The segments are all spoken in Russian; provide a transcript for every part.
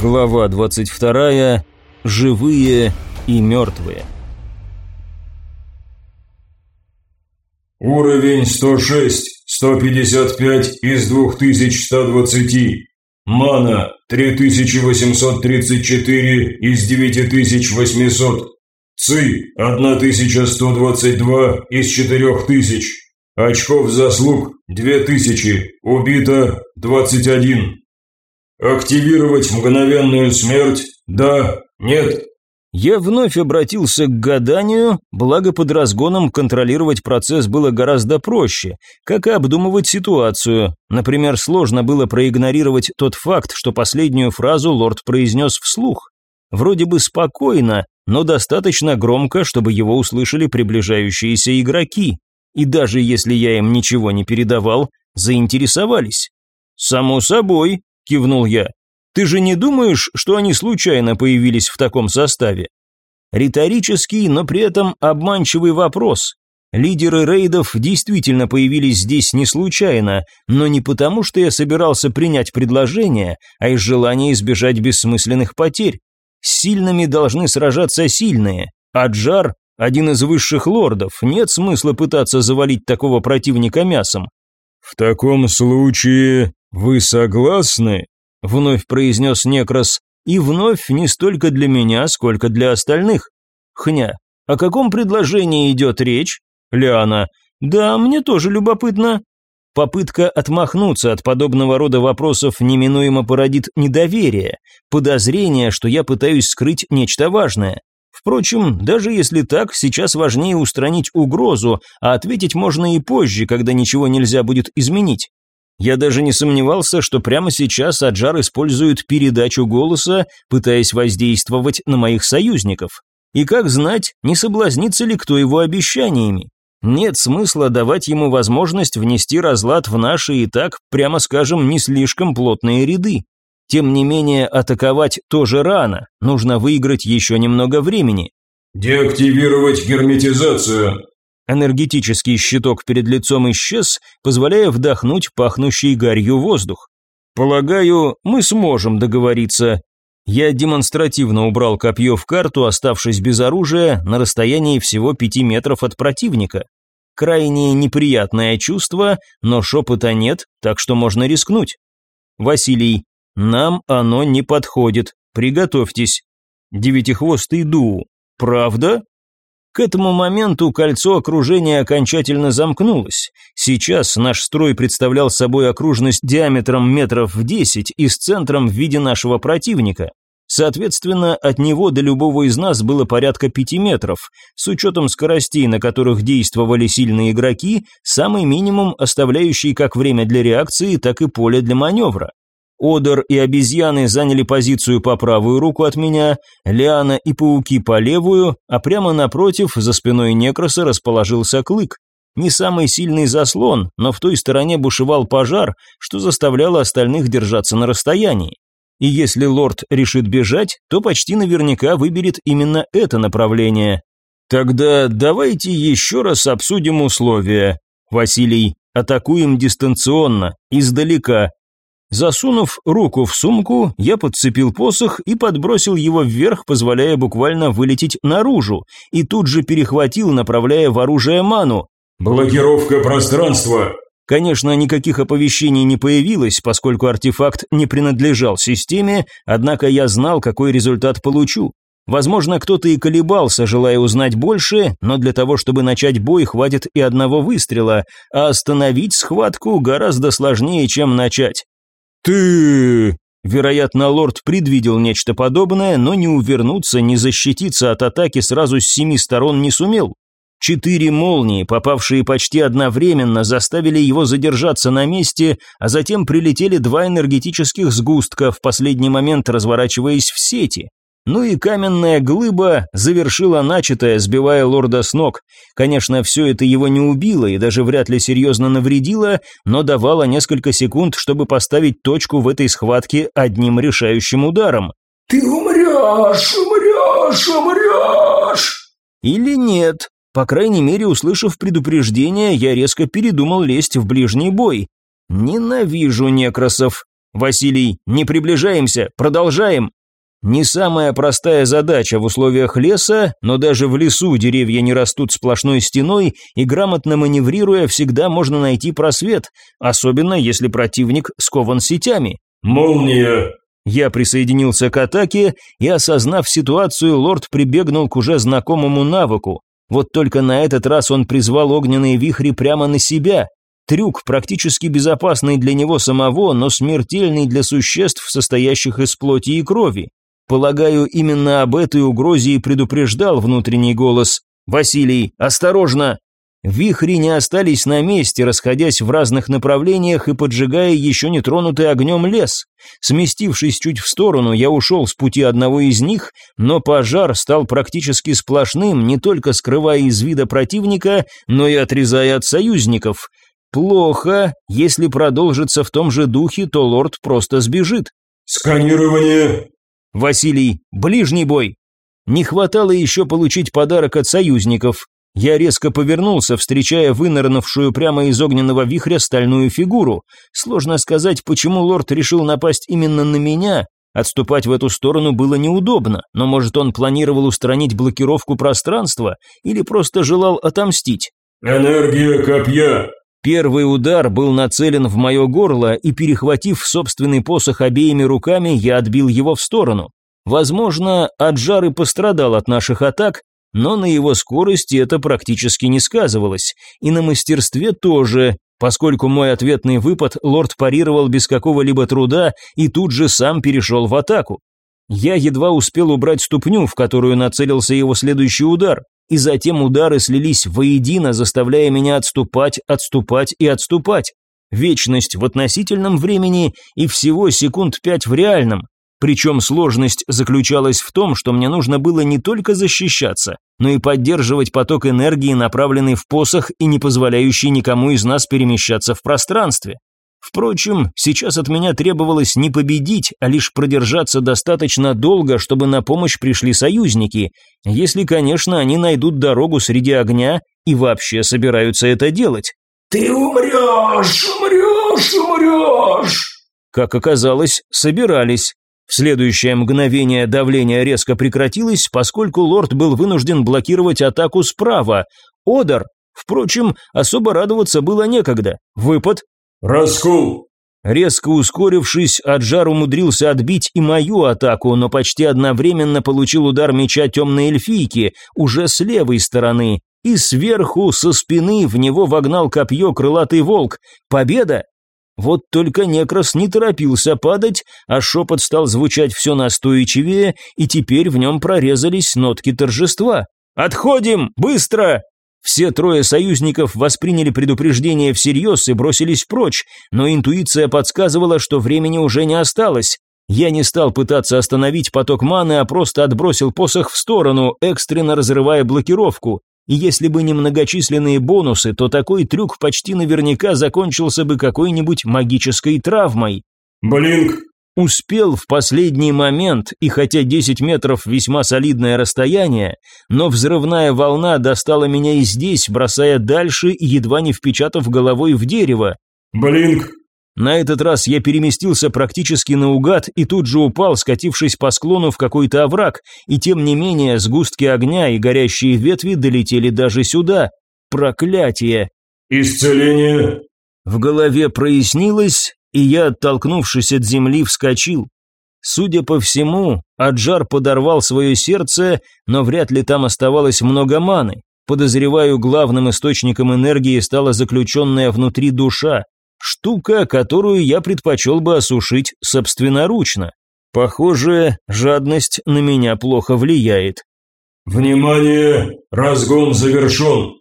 Глава 22. Живые и мертвые. Уровень 106, 155 из 2120. Мана 3834 из 9800. ЦИ 1122 из 4000. Очков заслуг 2000. Убито 21. «Активировать мгновенную смерть? Да? Нет?» Я вновь обратился к гаданию, благо под разгоном контролировать процесс было гораздо проще, как и обдумывать ситуацию. Например, сложно было проигнорировать тот факт, что последнюю фразу лорд произнес вслух. Вроде бы спокойно, но достаточно громко, чтобы его услышали приближающиеся игроки. И даже если я им ничего не передавал, заинтересовались. «Само собой», кивнул я. Ты же не думаешь, что они случайно появились в таком составе? Риторический, но при этом обманчивый вопрос. Лидеры рейдов действительно появились здесь не случайно, но не потому, что я собирался принять предложение, а из желания избежать бессмысленных потерь. С сильными должны сражаться сильные, а Джар – один из высших лордов, нет смысла пытаться завалить такого противника мясом. «В таком случае вы согласны?» – вновь произнес Некрас, и вновь не столько для меня, сколько для остальных. Хня, о каком предложении идет речь? Лиана, да, мне тоже любопытно. Попытка отмахнуться от подобного рода вопросов неминуемо породит недоверие, подозрение, что я пытаюсь скрыть нечто важное. Впрочем, даже если так, сейчас важнее устранить угрозу, а ответить можно и позже, когда ничего нельзя будет изменить. Я даже не сомневался, что прямо сейчас Аджар использует передачу голоса, пытаясь воздействовать на моих союзников. И как знать, не соблазнится ли кто его обещаниями. Нет смысла давать ему возможность внести разлад в наши и так, прямо скажем, не слишком плотные ряды. Тем не менее, атаковать тоже рано, нужно выиграть еще немного времени. «Деактивировать герметизацию», Энергетический щиток перед лицом исчез, позволяя вдохнуть пахнущий гарью воздух. «Полагаю, мы сможем договориться». Я демонстративно убрал копье в карту, оставшись без оружия на расстоянии всего пяти метров от противника. Крайне неприятное чувство, но шепота нет, так что можно рискнуть. «Василий, нам оно не подходит, приготовьтесь». Девятихвостый Ду. «Правда?» К этому моменту кольцо окружения окончательно замкнулось. Сейчас наш строй представлял собой окружность диаметром метров в 10 и с центром в виде нашего противника. Соответственно, от него до любого из нас было порядка пяти метров. С учетом скоростей, на которых действовали сильные игроки, самый минимум, оставляющий как время для реакции, так и поле для маневра. Одер и обезьяны заняли позицию по правую руку от меня, Лиана и пауки по левую, а прямо напротив, за спиной Некроса, расположился Клык. Не самый сильный заслон, но в той стороне бушевал пожар, что заставляло остальных держаться на расстоянии. И если лорд решит бежать, то почти наверняка выберет именно это направление. Тогда давайте еще раз обсудим условия. Василий, атакуем дистанционно, издалека, Засунув руку в сумку, я подцепил посох и подбросил его вверх, позволяя буквально вылететь наружу, и тут же перехватил, направляя в оружие ману. «Блокировка пространства!» Конечно, никаких оповещений не появилось, поскольку артефакт не принадлежал системе, однако я знал, какой результат получу. Возможно, кто-то и колебался, желая узнать больше, но для того, чтобы начать бой, хватит и одного выстрела, а остановить схватку гораздо сложнее, чем начать. «Ты...» Вероятно, лорд предвидел нечто подобное, но не увернуться, не защититься от атаки сразу с семи сторон не сумел. Четыре молнии, попавшие почти одновременно, заставили его задержаться на месте, а затем прилетели два энергетических сгустка, в последний момент разворачиваясь в сети. Ну и каменная глыба завершила начатое, сбивая лорда с ног. Конечно, все это его не убило и даже вряд ли серьезно навредило, но давало несколько секунд, чтобы поставить точку в этой схватке одним решающим ударом. «Ты умрешь, умрешь, умрешь!» Или нет. По крайней мере, услышав предупреждение, я резко передумал лезть в ближний бой. Ненавижу некросов. Василий, не приближаемся, продолжаем. Не самая простая задача в условиях леса, но даже в лесу деревья не растут сплошной стеной, и грамотно маневрируя всегда можно найти просвет, особенно если противник скован сетями. «Молния!» Я присоединился к атаке, и, осознав ситуацию, лорд прибегнул к уже знакомому навыку. Вот только на этот раз он призвал огненные вихри прямо на себя. Трюк практически безопасный для него самого, но смертельный для существ, состоящих из плоти и крови. Полагаю, именно об этой угрозе и предупреждал внутренний голос. «Василий, осторожно!» Вихри не остались на месте, расходясь в разных направлениях и поджигая еще не тронутый огнем лес. Сместившись чуть в сторону, я ушел с пути одного из них, но пожар стал практически сплошным, не только скрывая из вида противника, но и отрезая от союзников. Плохо, если продолжится в том же духе, то лорд просто сбежит. «Сканирование!» Василий, ближний бой. Не хватало еще получить подарок от союзников. Я резко повернулся, встречая вынырнувшую прямо из огненного вихря стальную фигуру. Сложно сказать, почему лорд решил напасть именно на меня. Отступать в эту сторону было неудобно, но может он планировал устранить блокировку пространства или просто желал отомстить. «Энергия копья!» Первый удар был нацелен в мое горло, и, перехватив собственный посох обеими руками, я отбил его в сторону. Возможно, Аджар и пострадал от наших атак, но на его скорости это практически не сказывалось, и на мастерстве тоже, поскольку мой ответный выпад лорд парировал без какого-либо труда и тут же сам перешел в атаку. Я едва успел убрать ступню, в которую нацелился его следующий удар и затем удары слились воедино, заставляя меня отступать, отступать и отступать. Вечность в относительном времени и всего секунд пять в реальном. Причем сложность заключалась в том, что мне нужно было не только защищаться, но и поддерживать поток энергии, направленный в посох и не позволяющий никому из нас перемещаться в пространстве. Впрочем, сейчас от меня требовалось не победить, а лишь продержаться достаточно долго, чтобы на помощь пришли союзники, если, конечно, они найдут дорогу среди огня и вообще собираются это делать. «Ты умрешь, умрешь, умрешь!» Как оказалось, собирались. В следующее мгновение давление резко прекратилось, поскольку лорд был вынужден блокировать атаку справа. Одар, впрочем, особо радоваться было некогда. Выпад, «Раскол!» Резко ускорившись, Аджар умудрился отбить и мою атаку, но почти одновременно получил удар меча темной эльфийки, уже с левой стороны, и сверху, со спины, в него вогнал копье крылатый волк. Победа! Вот только Некрос не торопился падать, а шепот стал звучать все настойчивее, и теперь в нем прорезались нотки торжества. «Отходим! Быстро!» Все трое союзников восприняли предупреждение всерьез и бросились прочь, но интуиция подсказывала, что времени уже не осталось. Я не стал пытаться остановить поток маны, а просто отбросил посох в сторону, экстренно разрывая блокировку. И если бы не многочисленные бонусы, то такой трюк почти наверняка закончился бы какой-нибудь магической травмой. «Блинк, Успел в последний момент, и хотя 10 метров весьма солидное расстояние, но взрывная волна достала меня и здесь, бросая дальше и едва не впечатав головой в дерево. Блинк. На этот раз я переместился практически наугад и тут же упал, скатившись по склону в какой-то овраг, и тем не менее сгустки огня и горящие ветви долетели даже сюда. Проклятие! Исцеление. В голове прояснилось, и я, оттолкнувшись от земли, вскочил. Судя по всему, Аджар подорвал свое сердце, но вряд ли там оставалось много маны. Подозреваю, главным источником энергии стала заключенная внутри душа, штука, которую я предпочел бы осушить собственноручно. Похоже, жадность на меня плохо влияет. «Внимание! Разгон завершен!»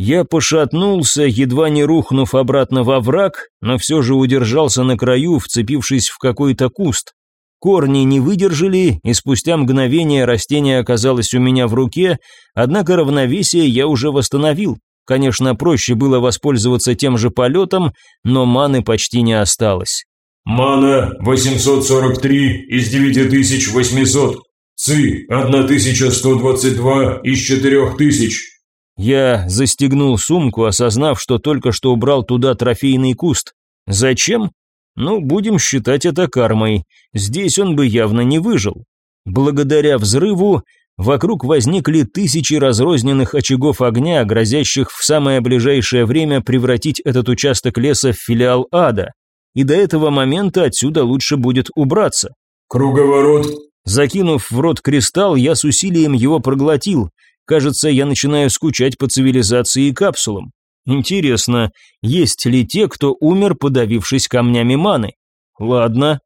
Я пошатнулся, едва не рухнув обратно во враг, но все же удержался на краю, вцепившись в какой-то куст. Корни не выдержали, и спустя мгновение растение оказалось у меня в руке, однако равновесие я уже восстановил. Конечно, проще было воспользоваться тем же полетом, но маны почти не осталось. «Мана 843 из 9800, ЦИ 1122 из 4000». Я застегнул сумку, осознав, что только что убрал туда трофейный куст. Зачем? Ну, будем считать это кармой. Здесь он бы явно не выжил. Благодаря взрыву вокруг возникли тысячи разрозненных очагов огня, грозящих в самое ближайшее время превратить этот участок леса в филиал ада. И до этого момента отсюда лучше будет убраться. Круговорот. Закинув в рот кристалл, я с усилием его проглотил. Кажется, я начинаю скучать по цивилизации и капсулам. Интересно, есть ли те, кто умер, подавившись камнями маны? Ладно,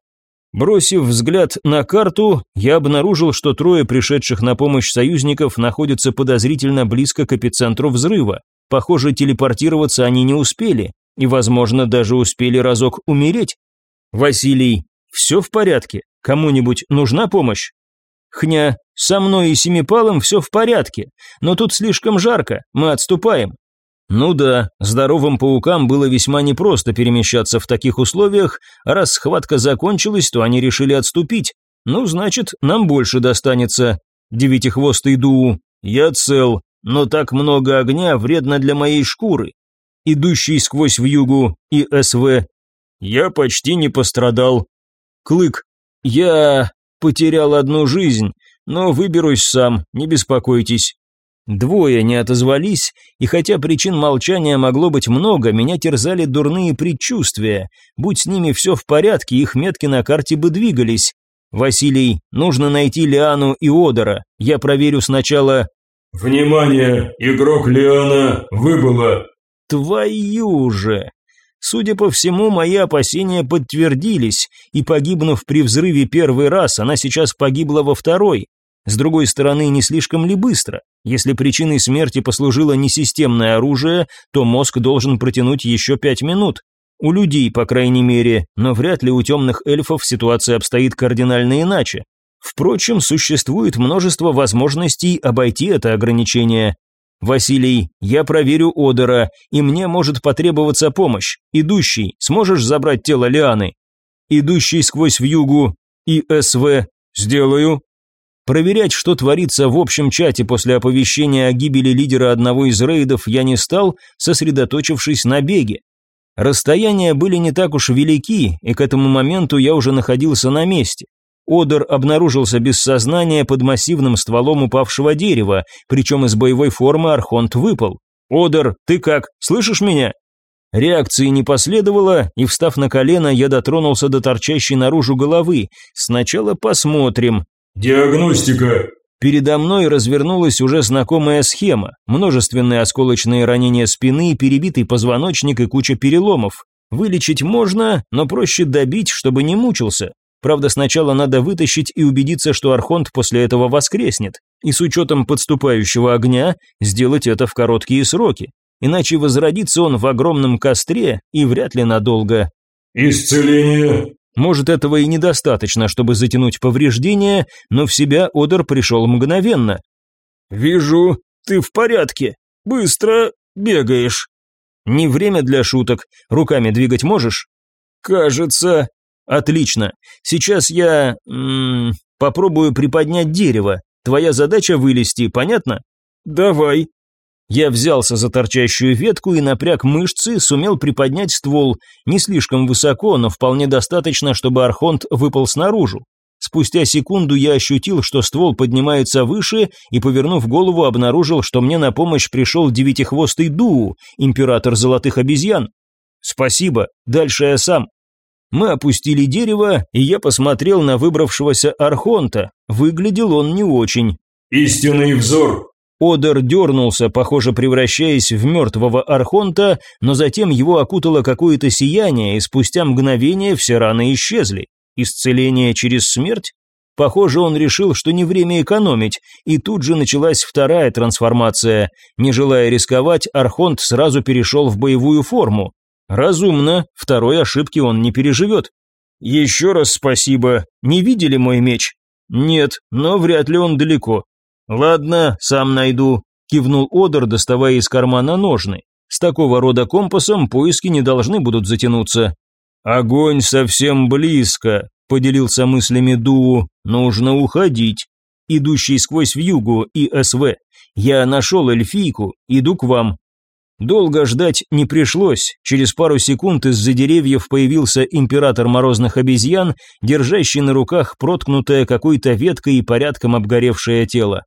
Бросив взгляд на карту, я обнаружил, что трое пришедших на помощь союзников находятся подозрительно близко к эпицентру взрыва. Похоже, телепортироваться они не успели, и, возможно, даже успели разок умереть. Василий, все в порядке? Кому-нибудь нужна помощь? Хня, со мной и Семипалом все в порядке, но тут слишком жарко, мы отступаем. Ну да, здоровым паукам было весьма непросто перемещаться в таких условиях, раз схватка закончилась, то они решили отступить. Ну, значит, нам больше достанется. Девятихвостый Дуу, я цел, но так много огня вредно для моей шкуры. Идущий сквозь вьюгу и СВ, я почти не пострадал. Клык, я потерял одну жизнь, но выберусь сам, не беспокойтесь. Двое не отозвались, и хотя причин молчания могло быть много, меня терзали дурные предчувствия. Будь с ними все в порядке, их метки на карте бы двигались. Василий, нужно найти Лиану и Одора. Я проверю сначала... Внимание, игрок Лиана выбыла. Твою же! Судя по всему, мои опасения подтвердились, и погибнув при взрыве первый раз, она сейчас погибла во второй. С другой стороны, не слишком ли быстро? Если причиной смерти послужило несистемное оружие, то мозг должен протянуть еще пять минут. У людей, по крайней мере, но вряд ли у темных эльфов ситуация обстоит кардинально иначе. Впрочем, существует множество возможностей обойти это ограничение. Василий, я проверю Одера, и мне может потребоваться помощь. Идущий, сможешь забрать тело Лианы? Идущий сквозь вьюгу и СВ. Сделаю. Проверять, что творится в общем чате после оповещения о гибели лидера одного из рейдов, я не стал, сосредоточившись на беге. Расстояния были не так уж велики, и к этому моменту я уже находился на месте. Одер обнаружился без сознания под массивным стволом упавшего дерева, причем из боевой формы Архонт выпал. «Одер, ты как? Слышишь меня?» Реакции не последовало, и, встав на колено, я дотронулся до торчащей наружу головы. Сначала посмотрим, «Диагностика!» Передо мной развернулась уже знакомая схема. Множественные осколочные ранения спины, перебитый позвоночник и куча переломов. Вылечить можно, но проще добить, чтобы не мучился. Правда, сначала надо вытащить и убедиться, что Архонт после этого воскреснет. И с учетом подступающего огня, сделать это в короткие сроки. Иначе возродится он в огромном костре и вряд ли надолго. «Исцеление!» Может, этого и недостаточно, чтобы затянуть повреждения, но в себя Одер пришел мгновенно. «Вижу, ты в порядке. Быстро бегаешь». «Не время для шуток. Руками двигать можешь?» «Кажется...» «Отлично. Сейчас я... М -м, попробую приподнять дерево. Твоя задача вылезти, понятно?» «Давай», я взялся за торчащую ветку и напряг мышцы, сумел приподнять ствол, не слишком высоко, но вполне достаточно, чтобы архонт выпал снаружи. Спустя секунду я ощутил, что ствол поднимается выше, и, повернув голову, обнаружил, что мне на помощь пришел девятихвостый Дуу, император золотых обезьян. «Спасибо, дальше я сам». Мы опустили дерево, и я посмотрел на выбравшегося архонта. Выглядел он не очень. «Истинный взор», Одер дернулся, похоже, превращаясь в мертвого архонта, но затем его окутало какое-то сияние, и спустя мгновение все раны исчезли. Исцеление через смерть? Похоже, он решил, что не время экономить, и тут же началась вторая трансформация. Не желая рисковать, Архонт сразу перешел в боевую форму. Разумно, второй ошибки он не переживет. «Еще раз спасибо. Не видели мой меч?» «Нет, но вряд ли он далеко. «Ладно, сам найду», – кивнул Одер, доставая из кармана ножны. «С такого рода компасом поиски не должны будут затянуться». «Огонь совсем близко», – поделился мыслями Дуу. «Нужно уходить». Идущий сквозь вьюгу и СВ. «Я нашел эльфийку, иду к вам». Долго ждать не пришлось. Через пару секунд из-за деревьев появился император морозных обезьян, держащий на руках проткнутое какой-то веткой и порядком обгоревшее тело.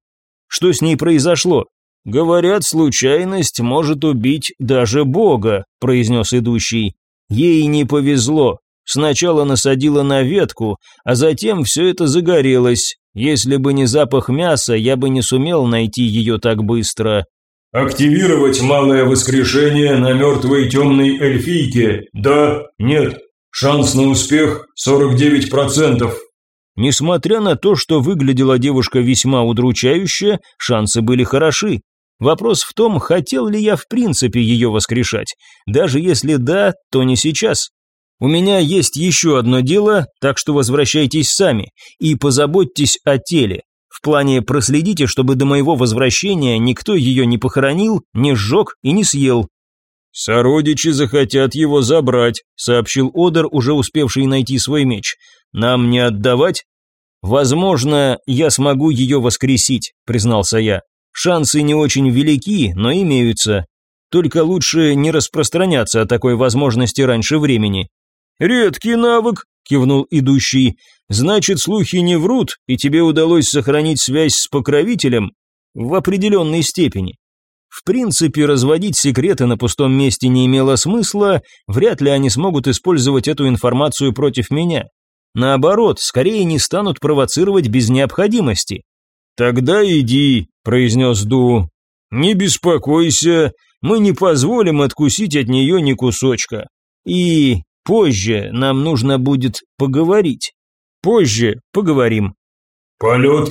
Что с ней произошло? Говорят, случайность может убить даже бога, произнес идущий. Ей не повезло. Сначала насадила на ветку, а затем все это загорелось. Если бы не запах мяса, я бы не сумел найти ее так быстро. Активировать малое воскрешение на мертвой темной эльфийке. Да, нет. Шанс на успех 49%. Несмотря на то, что выглядела девушка весьма удручающе, шансы были хороши. Вопрос в том, хотел ли я в принципе ее воскрешать. Даже если да, то не сейчас. У меня есть еще одно дело, так что возвращайтесь сами и позаботьтесь о теле. Плане проследите, чтобы до моего возвращения никто ее не похоронил, не сжег и не съел. «Сородичи захотят его забрать», — сообщил Одер, уже успевший найти свой меч. «Нам не отдавать?» «Возможно, я смогу ее воскресить», — признался я. «Шансы не очень велики, но имеются. Только лучше не распространяться о такой возможности раньше времени. «Редкий навык», – кивнул идущий. «Значит, слухи не врут, и тебе удалось сохранить связь с покровителем?» «В определенной степени. В принципе, разводить секреты на пустом месте не имело смысла, вряд ли они смогут использовать эту информацию против меня. Наоборот, скорее не станут провоцировать без необходимости. «Тогда иди», – произнес Ду. «Не беспокойся, мы не позволим откусить от нее ни кусочка. И Позже нам нужно будет поговорить. Позже поговорим. Полет.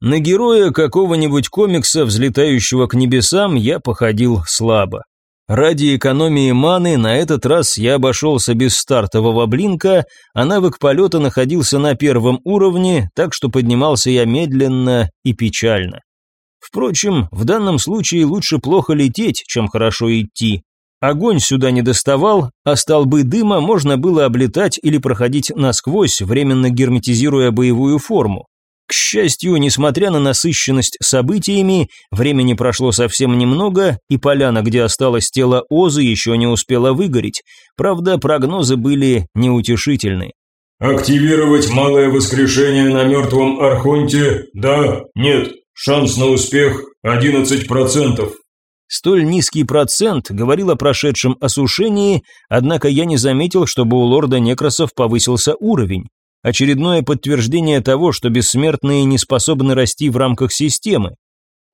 На героя какого-нибудь комикса, взлетающего к небесам, я походил слабо. Ради экономии маны на этот раз я обошелся без стартового блинка, а навык полета находился на первом уровне, так что поднимался я медленно и печально. Впрочем, в данном случае лучше плохо лететь, чем хорошо идти. Огонь сюда не доставал, а столбы дыма можно было облетать или проходить насквозь, временно герметизируя боевую форму. К счастью, несмотря на насыщенность событиями, времени прошло совсем немного, и поляна, где осталось тело Озы, еще не успела выгореть. Правда, прогнозы были неутешительны. «Активировать малое воскрешение на мертвом Архонте? Да? Нет? Шанс на успех 11%. Столь низкий процент говорил о прошедшем осушении, однако я не заметил, чтобы у лорда Некросов повысился уровень. Очередное подтверждение того, что бессмертные не способны расти в рамках системы.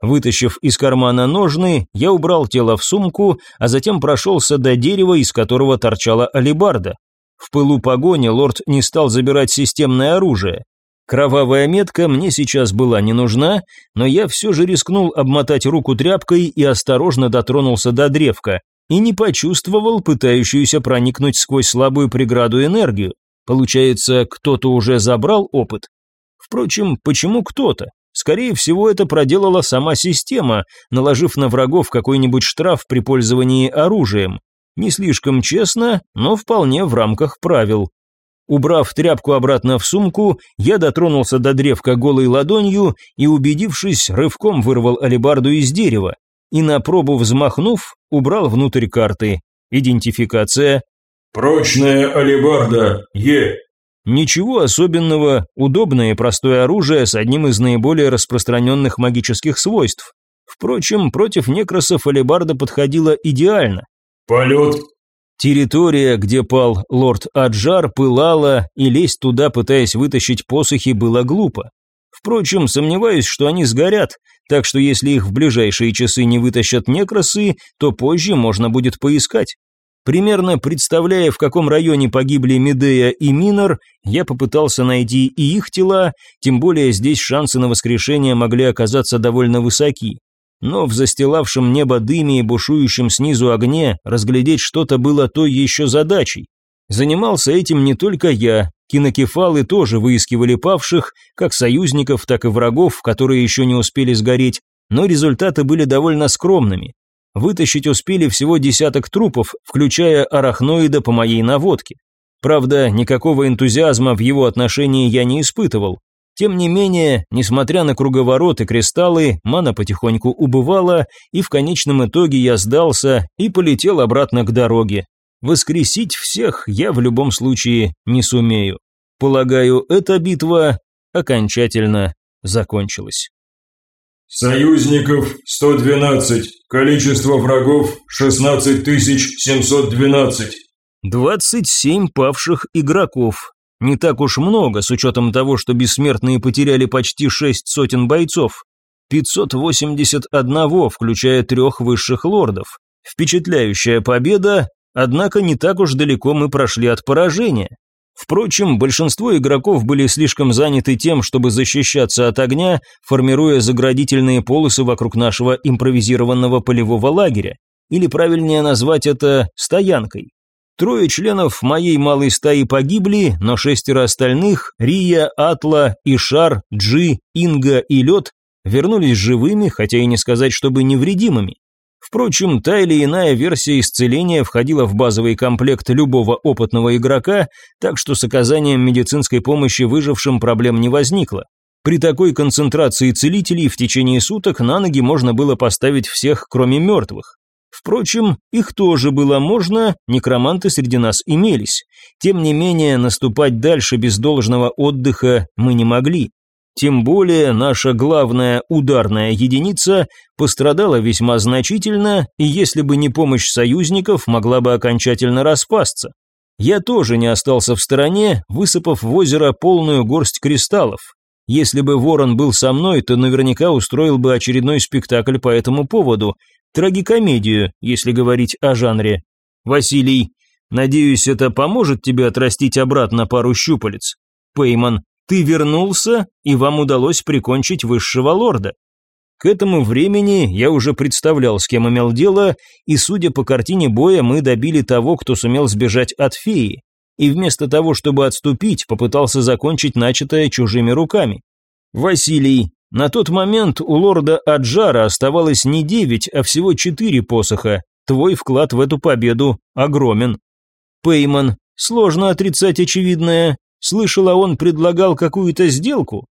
Вытащив из кармана ножны, я убрал тело в сумку, а затем прошелся до дерева, из которого торчала алебарда. В пылу погони лорд не стал забирать системное оружие. Кровавая метка мне сейчас была не нужна, но я все же рискнул обмотать руку тряпкой и осторожно дотронулся до древка, и не почувствовал пытающуюся проникнуть сквозь слабую преграду энергию. Получается, кто-то уже забрал опыт? Впрочем, почему кто-то? Скорее всего, это проделала сама система, наложив на врагов какой-нибудь штраф при пользовании оружием. Не слишком честно, но вполне в рамках правил. Убрав тряпку обратно в сумку, я дотронулся до древка голой ладонью и, убедившись, рывком вырвал алебарду из дерева и на пробу взмахнув, убрал внутрь карты. Идентификация. «Прочная алебарда, Е». Ничего особенного, удобное и простое оружие с одним из наиболее распространенных магических свойств. Впрочем, против некросов алебарда подходила идеально. «Полет Территория, где пал лорд Аджар, пылала, и лезть туда, пытаясь вытащить посохи, было глупо. Впрочем, сомневаюсь, что они сгорят, так что если их в ближайшие часы не вытащат некросы, то позже можно будет поискать. Примерно представляя, в каком районе погибли Медея и Минор, я попытался найти и их тела, тем более здесь шансы на воскрешение могли оказаться довольно высоки но в застилавшем небо дыме и бушующем снизу огне разглядеть что-то было той еще задачей. Занимался этим не только я, кинокефалы тоже выискивали павших, как союзников, так и врагов, которые еще не успели сгореть, но результаты были довольно скромными. Вытащить успели всего десяток трупов, включая арахноида по моей наводке. Правда, никакого энтузиазма в его отношении я не испытывал. Тем не менее, несмотря на круговорот и кристаллы, мана потихоньку убывала, и в конечном итоге я сдался и полетел обратно к дороге. Воскресить всех я в любом случае не сумею. Полагаю, эта битва окончательно закончилась. Союзников 112, количество врагов 16712. 27 павших игроков. Не так уж много, с учетом того, что бессмертные потеряли почти шесть сотен бойцов. 581, включая трех высших лордов. Впечатляющая победа, однако не так уж далеко мы прошли от поражения. Впрочем, большинство игроков были слишком заняты тем, чтобы защищаться от огня, формируя заградительные полосы вокруг нашего импровизированного полевого лагеря. Или правильнее назвать это стоянкой. Трое членов моей малой стаи погибли, но шестеро остальных – Рия, Атла, Ишар, Джи, Инга и Лед – вернулись живыми, хотя и не сказать, чтобы невредимыми. Впрочем, та или иная версия исцеления входила в базовый комплект любого опытного игрока, так что с оказанием медицинской помощи выжившим проблем не возникло. При такой концентрации целителей в течение суток на ноги можно было поставить всех, кроме мертвых. Впрочем, их тоже было можно, некроманты среди нас имелись. Тем не менее, наступать дальше без должного отдыха мы не могли. Тем более наша главная ударная единица пострадала весьма значительно, и если бы не помощь союзников, могла бы окончательно распасться. Я тоже не остался в стороне, высыпав в озеро полную горсть кристаллов. Если бы Ворон был со мной, то наверняка устроил бы очередной спектакль по этому поводу, трагикомедию, если говорить о жанре. Василий, надеюсь, это поможет тебе отрастить обратно пару щупалец. Пейман, ты вернулся, и вам удалось прикончить высшего лорда. К этому времени я уже представлял, с кем имел дело, и, судя по картине боя, мы добили того, кто сумел сбежать от феи, и вместо того, чтобы отступить, попытался закончить начатое чужими руками. Василий, на тот момент у лорда Аджара оставалось не девять, а всего четыре посоха. Твой вклад в эту победу огромен. Пейман, сложно отрицать очевидное, Слышала, он предлагал какую-то сделку?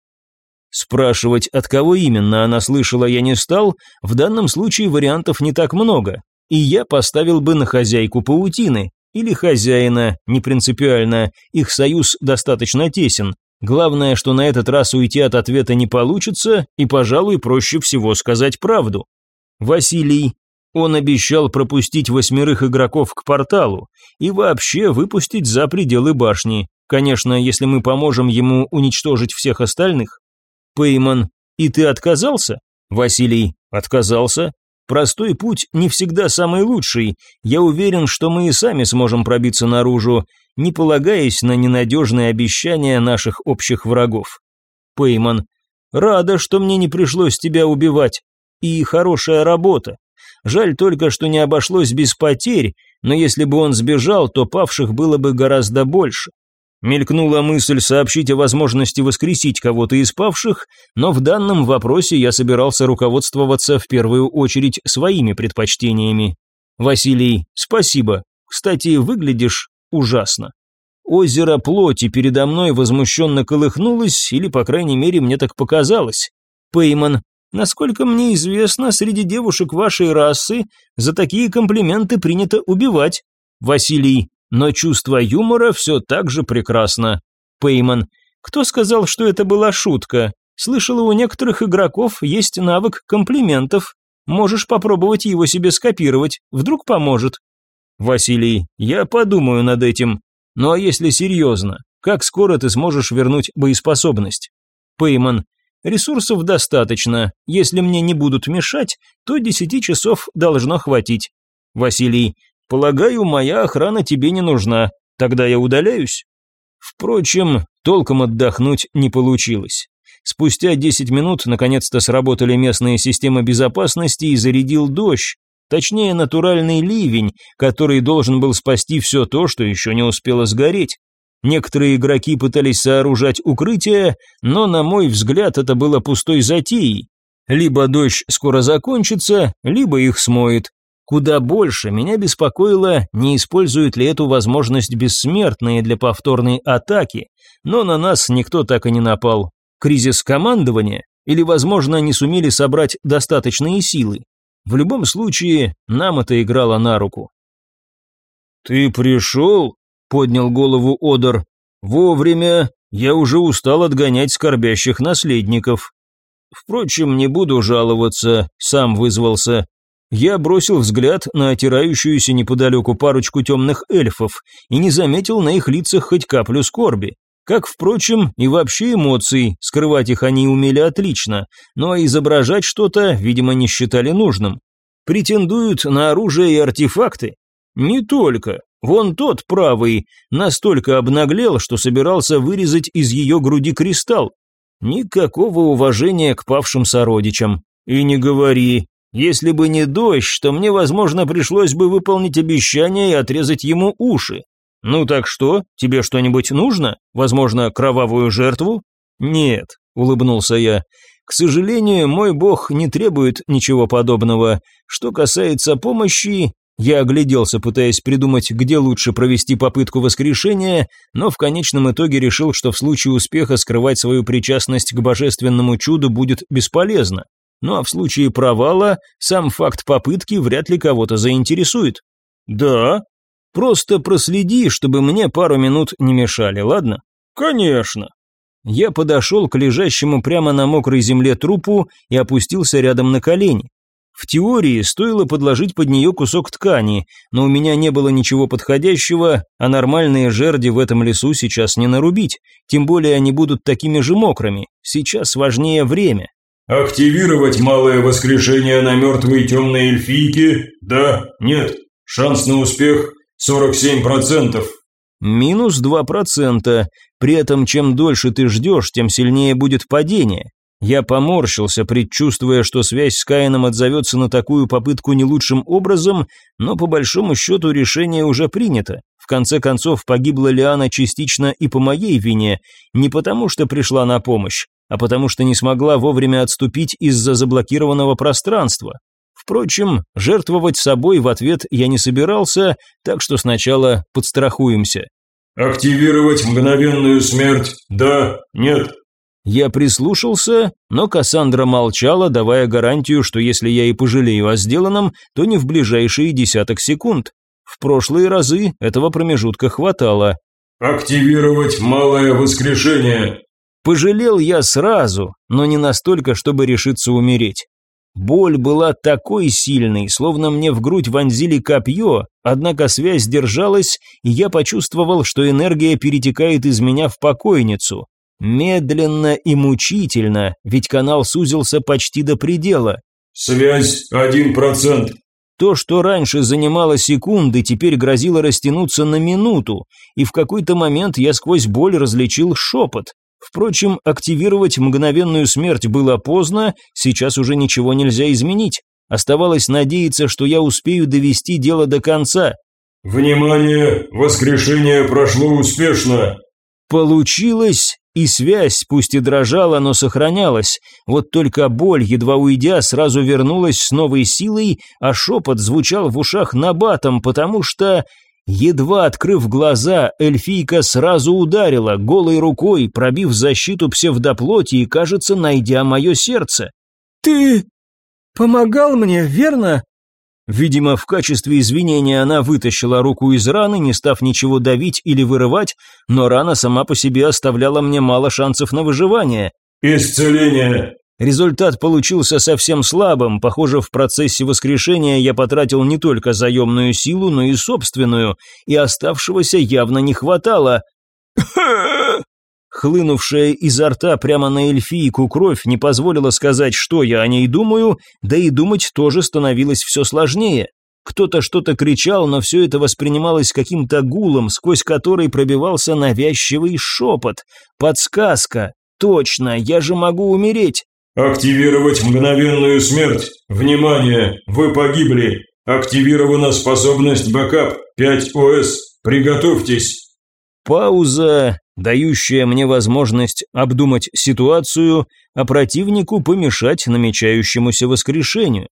Спрашивать, от кого именно она слышала, я не стал, в данном случае вариантов не так много, и я поставил бы на хозяйку паутины, или хозяина, не принципиально, их союз достаточно тесен. Главное, что на этот раз уйти от ответа не получится, и, пожалуй, проще всего сказать правду. Василий, он обещал пропустить восьмерых игроков к порталу и вообще выпустить за пределы башни. Конечно, если мы поможем ему уничтожить всех остальных. Пейман, и ты отказался? Василий, отказался. Простой путь не всегда самый лучший. Я уверен, что мы и сами сможем пробиться наружу, не полагаясь на ненадежные обещания наших общих врагов. Пейман, рада, что мне не пришлось тебя убивать. И хорошая работа. Жаль только, что не обошлось без потерь, но если бы он сбежал, то павших было бы гораздо больше. Мелькнула мысль сообщить о возможности воскресить кого-то из павших, но в данном вопросе я собирался руководствоваться в первую очередь своими предпочтениями. Василий, спасибо. Кстати, выглядишь ужасно. Озеро плоти передо мной возмущенно колыхнулось, или, по крайней мере, мне так показалось. Пейман, насколько мне известно, среди девушек вашей расы за такие комплименты принято убивать. Василий, но чувство юмора все так же прекрасно. Пейман. Кто сказал, что это была шутка? Слышала, у некоторых игроков есть навык комплиментов. Можешь попробовать его себе скопировать, вдруг поможет. Василий, я подумаю над этим. Ну а если серьезно, как скоро ты сможешь вернуть боеспособность? Пейман, ресурсов достаточно. Если мне не будут мешать, то десяти часов должно хватить. Василий, Полагаю, моя охрана тебе не нужна, тогда я удаляюсь. Впрочем, толком отдохнуть не получилось. Спустя 10 минут наконец-то сработали местные системы безопасности и зарядил дождь, точнее натуральный ливень, который должен был спасти все то, что еще не успело сгореть. Некоторые игроки пытались сооружать укрытие, но, на мой взгляд, это было пустой затеей. Либо дождь скоро закончится, либо их смоет. Куда больше меня беспокоило, не используют ли эту возможность бессмертные для повторной атаки, но на нас никто так и не напал. Кризис командования? Или, возможно, не сумели собрать достаточные силы? В любом случае, нам это играло на руку. «Ты пришел?» – поднял голову Одор. «Вовремя. Я уже устал отгонять скорбящих наследников. Впрочем, не буду жаловаться, сам вызвался. Я бросил взгляд на отирающуюся неподалеку парочку темных эльфов и не заметил на их лицах хоть каплю скорби. Как, впрочем, и вообще эмоций, скрывать их они умели отлично, но изображать что-то, видимо, не считали нужным. Претендуют на оружие и артефакты? Не только. Вон тот правый настолько обнаглел, что собирался вырезать из ее груди кристалл. Никакого уважения к павшим сородичам. И не говори, если бы не дождь, то мне, возможно, пришлось бы выполнить обещание и отрезать ему уши. Ну так что, тебе что-нибудь нужно? Возможно, кровавую жертву? Нет, улыбнулся я. К сожалению, мой бог не требует ничего подобного. Что касается помощи, я огляделся, пытаясь придумать, где лучше провести попытку воскрешения, но в конечном итоге решил, что в случае успеха скрывать свою причастность к божественному чуду будет бесполезно. Ну а в случае провала сам факт попытки вряд ли кого-то заинтересует. Да, просто проследи, чтобы мне пару минут не мешали, ладно? Конечно. Я подошел к лежащему прямо на мокрой земле трупу и опустился рядом на колени. В теории стоило подложить под нее кусок ткани, но у меня не было ничего подходящего, а нормальные жерди в этом лесу сейчас не нарубить, тем более они будут такими же мокрыми. Сейчас важнее время. Активировать малое воскрешение на мертвой темной эльфийке? Да, нет. Шанс на успех 47%. Минус 2%. При этом чем дольше ты ждешь, тем сильнее будет падение. Я поморщился, предчувствуя, что связь с Каином отзовется на такую попытку не лучшим образом, но по большому счету решение уже принято. В конце концов, погибла Лиана частично и по моей вине, не потому что пришла на помощь, а потому что не смогла вовремя отступить из-за заблокированного пространства. Впрочем, жертвовать собой в ответ я не собирался, так что сначала подстрахуемся. «Активировать мгновенную смерть? Да? Нет?» Я прислушался, но Кассандра молчала, давая гарантию, что если я и пожалею о сделанном, то не в ближайшие десяток секунд. В прошлые разы этого промежутка хватало. «Активировать малое воскрешение!» Пожалел я сразу, но не настолько, чтобы решиться умереть. Боль была такой сильной, словно мне в грудь вонзили копье, однако связь держалась, и я почувствовал, что энергия перетекает из меня в покойницу. Медленно и мучительно, ведь канал сузился почти до предела. «Связь один процент». То, что раньше занимало секунды, теперь грозило растянуться на минуту, и в какой-то момент я сквозь боль различил шепот. Впрочем, активировать мгновенную смерть было поздно, сейчас уже ничего нельзя изменить. Оставалось надеяться, что я успею довести дело до конца. «Внимание! Воскрешение прошло успешно!» Получилось, и связь, пусть и дрожала, но сохранялась. Вот только боль, едва уйдя, сразу вернулась с новой силой, а шепот звучал в ушах набатом, потому что... Едва открыв глаза, эльфийка сразу ударила, голой рукой, пробив защиту псевдоплоти и, кажется, найдя мое сердце. «Ты помогал мне, верно?» Видимо, в качестве извинения она вытащила руку из раны, не став ничего давить или вырывать, но рана сама по себе оставляла мне мало шансов на выживание. «Исцеление!» Результат получился совсем слабым, похоже, в процессе воскрешения я потратил не только заемную силу, но и собственную, и оставшегося явно не хватало. Хлынувшая изо рта прямо на эльфийку кровь не позволила сказать, что я о ней думаю, да и думать тоже становилось все сложнее. Кто-то что-то кричал, но все это воспринималось каким-то гулом, сквозь который пробивался навязчивый шепот. Подсказка. Точно, я же могу умереть. «Активировать мгновенную смерть! Внимание! Вы погибли! Активирована способность бэкап 5 ОС! Приготовьтесь!» Пауза, дающая мне возможность обдумать ситуацию, а противнику помешать намечающемуся воскрешению.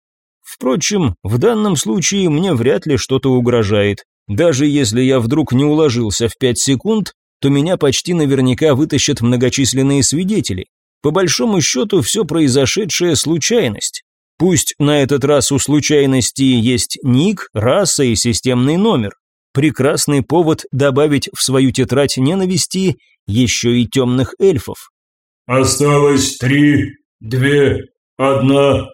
Впрочем, в данном случае мне вряд ли что-то угрожает. Даже если я вдруг не уложился в пять секунд, то меня почти наверняка вытащат многочисленные свидетели. По большому счету, все произошедшее – случайность. Пусть на этот раз у случайности есть ник, раса и системный номер. Прекрасный повод добавить в свою тетрадь ненависти еще и темных эльфов. «Осталось три, две, одна,